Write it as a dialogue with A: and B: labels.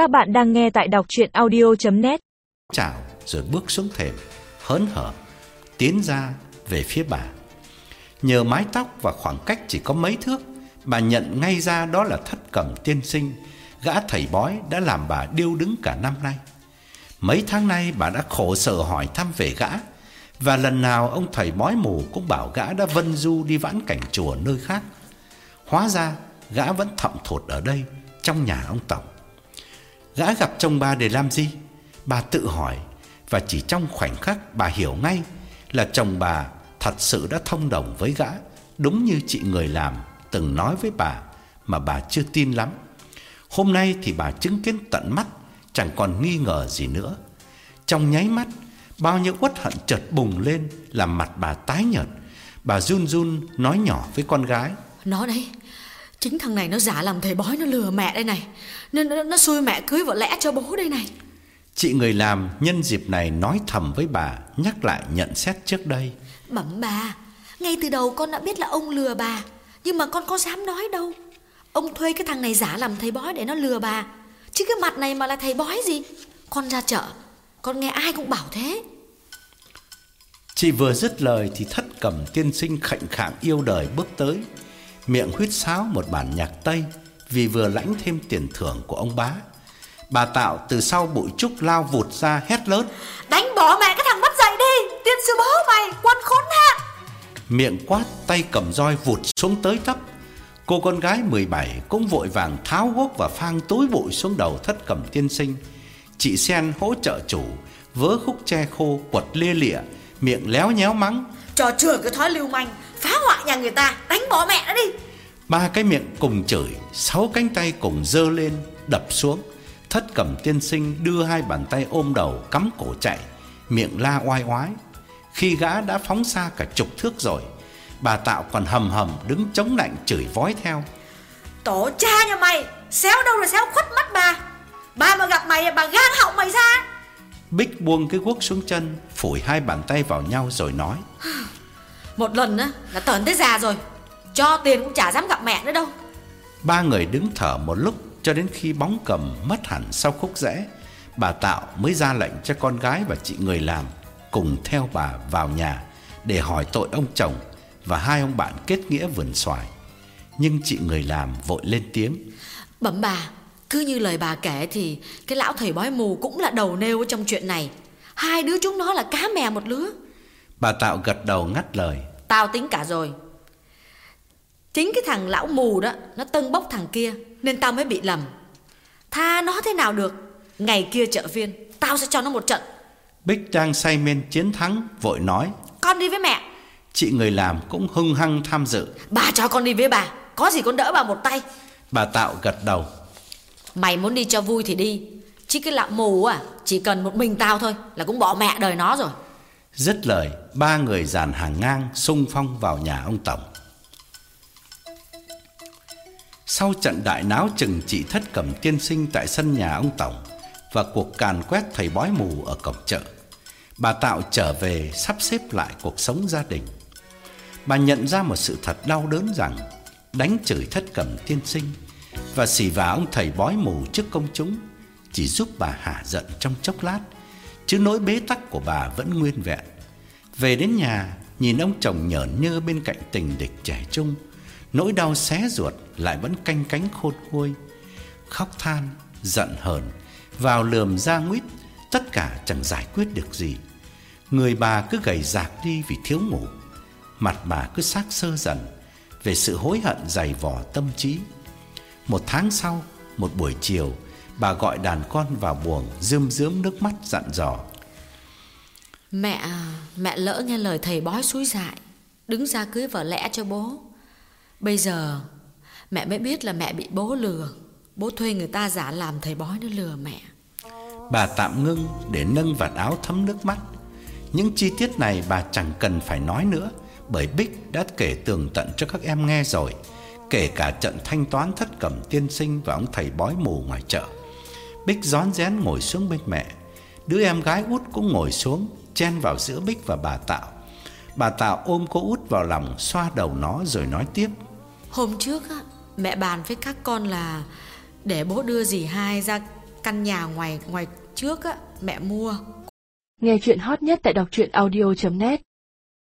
A: Các bạn đang nghe tại đọc chuyện audio.net
B: Chào, rồi bước xuống thềm, Hớn hở, Tiến ra về phía bà. Nhờ mái tóc và khoảng cách chỉ có mấy thước, Bà nhận ngay ra đó là thất cẩm tiên sinh, Gã thầy bói đã làm bà điêu đứng cả năm nay. Mấy tháng nay bà đã khổ sở hỏi thăm về gã, Và lần nào ông thầy bói mù cũng bảo gã đã vân du đi vãn cảnh chùa nơi khác. Hóa ra gã vẫn thậm thột ở đây Trong nhà ông Tổng Gã gặp chồng bà để làm gì? Bà tự hỏi và chỉ trong khoảnh khắc bà hiểu ngay là chồng bà thật sự đã thông đồng với gã, đúng như chị người làm từng nói với bà mà bà chưa tin lắm. Hôm nay thì bà chứng kiến tận mắt, chẳng còn nghi ngờ gì nữa. Trong nháy mắt, bao nhiêu uất hận chợt bùng lên làm mặt bà tái nhợt. Bà run run nói nhỏ với con gái:
C: Nó đấy Chính thằng này nó giả làm thầy bói nó lừa mẹ đây này. Nên nó, nó xui mẹ cưới vợ lẽ cho bố đây này.
B: Chị người làm nhân dịp này nói thầm với bà, nhắc lại nhận xét trước đây.
C: Bẩm bà Ngay từ đầu con đã biết là ông lừa bà Nhưng mà con có dám nói đâu. Ông thuê cái thằng này giả làm thầy bói để nó lừa bà. Chứ cái mặt này mà là thầy bói gì? Con ra chợ Con nghe ai cũng bảo thế.
B: Chị vừa dứt lời thì thất cầm tiên sinh khệnh khạng yêu đời bước tới, miệng huýt sáo một bản nhạc Tây vì vừa lãnh thêm tiền thưởng của ông bá. Bà Tạo từ sau bụi trúc lao vụt ra hét lớn,
C: Đánh bỏ mẹ cái thằng mất dậy đi Tiên sư bố mày quân khốn nạn
B: miệng quát tay cầm roi vụt xuống tới tấp. Cô con gái 17 cũng vội vàng tháo guốc và phang túi bụi xuống đầu thất cầm tiên sinh. Chị Sen hỗ trợ chủ, vớ khúc tre khô quật lia lịa, miệng léo nhéo mắng.
C: Trò chừa cái thói lưu manh Phá hoại nhà người ta Đánh bỏ mẹ nó đi
B: Ba cái miệng cùng chửi, sáu cánh tay cùng dơ lên, đập xuống. Thất cẩm tiên sinh đưa hai bàn tay ôm đầu cắm cổ chạy, miệng la oai oái. Khi gã đã phóng xa cả chục thước rồi, bà Tạo còn hầm hầm đứng chống lạnh chửi vói theo.
C: Tổ cha nhà mày Xéo đâu là xéo khuất mắt bà Bà mà gặp mày bà gan họng mày ra
B: Bích buông cái guốc xuống chân, phủi hai bàn tay vào nhau rồi nói.
C: Một lần á là tởn tới già rồi Cho tiền cũng chả dám gặp mẹ nữa đâu
B: Ba người đứng thở một lúc cho đến khi bóng cầm mất hẳn sau khúc rẽ. Bà Tạo mới ra lệnh cho con gái và chị người làm cùng theo bà vào nhà để hỏi tội ông chồng và hai ông bạn kết nghĩa vườn xoài. Nhưng chị người làm vội lên tiếng.
C: Bẩm bà Cứ như lời bà kể thì Cái lão thầy bói mù cũng là đầu nêu ở trong chuyện này Hai đứa chúng nó là cá mè một lứa
B: Bà Tạo gật đầu ngắt lời.
C: Tao tính cả rồi Chính cái thằng lão mù đó Nó tâng bốc thằng kia Nên tao mới bị lầm Tha nó thế nào được Ngày kia chợ viên Tao sẽ cho nó một trận
B: Bích đang say men chiến thắng vội nói.
C: Con đi với mẹ
B: Chị người làm cũng hung hăng tham dự.
C: Bà cho con đi với bà Có gì con đỡ bà một tay
B: Bà Tạo gật đầu.
C: Mày muốn đi cho vui thì đi Chứ cái lạm mù à Chỉ cần một mình tao thôi Là cũng bỏ mẹ đời nó rồi
B: Dứt lời, ba người dàn hàng ngang xung phong vào nhà ông Tổng. Sau trận đại náo chừng trị thất cẩm tiên sinh tại sân nhà ông Tổng và cuộc càn quét thầy bói mù ở cổng chợ, bà Tạo trở về sắp xếp lại cuộc sống gia đình. Bà nhận ra một sự thật đau đớn rằng đánh chửi thất cẩm tiên sinh và xỉ vả ông thầy bói mù trước công chúng chỉ giúp bà hả giận trong chốc lát, chứ nỗi bế tắc của bà vẫn nguyên vẹn. Về đến nhà, nhìn ông chồng nhởn nhơ bên cạnh tình địch trẻ trung, nỗi đau xé ruột lại vẫn canh cánh khôn nguôi. Khóc than, giận hờn, vào lườm ra nguyết, tất cả chẳng giải quyết được gì. Người bà cứ gầy rạc đi vì thiếu ngủ, mặt bà cứ xác sơ dần về sự hối hận dày vò tâm trí. Một tháng sau, một buổi chiều, bà gọi đàn con vào buồng, rơm rớm nước mắt dặn dò.
C: Mẹ Mẹ lỡ nghe lời thầy bói suối dại Đứng ra cưới vợ lẽ cho bố Bây giờ Mẹ mới biết là mẹ bị bố lừa Bố thuê người ta giả làm thầy bói nó lừa mẹ
B: Bà tạm ngưng để nâng vạt áo thấm nước mắt. Những chi tiết này bà chẳng cần phải nói nữa, bởi Bích đã kể tường tận cho các em nghe rồi, kể cả trận thanh toán thất cẩm tiên sinh và ông thầy bói mù ngoài chợ. Bích rón rén ngồi xuống bên mẹ, đứa em gái út cũng ngồi xuống, chen vào giữa Bích và bà Tạo. Bà Tạo ôm cô út vào lòng, xoa đầu nó rồi nói tiếp.
C: Hôm trước á Mẹ bàn với các con là Để bố đưa dì hai ra Căn nhà ngoài ngoài trước á Mẹ mua
D: Nghe chuyện hot nhất tại đọc truyện audio.net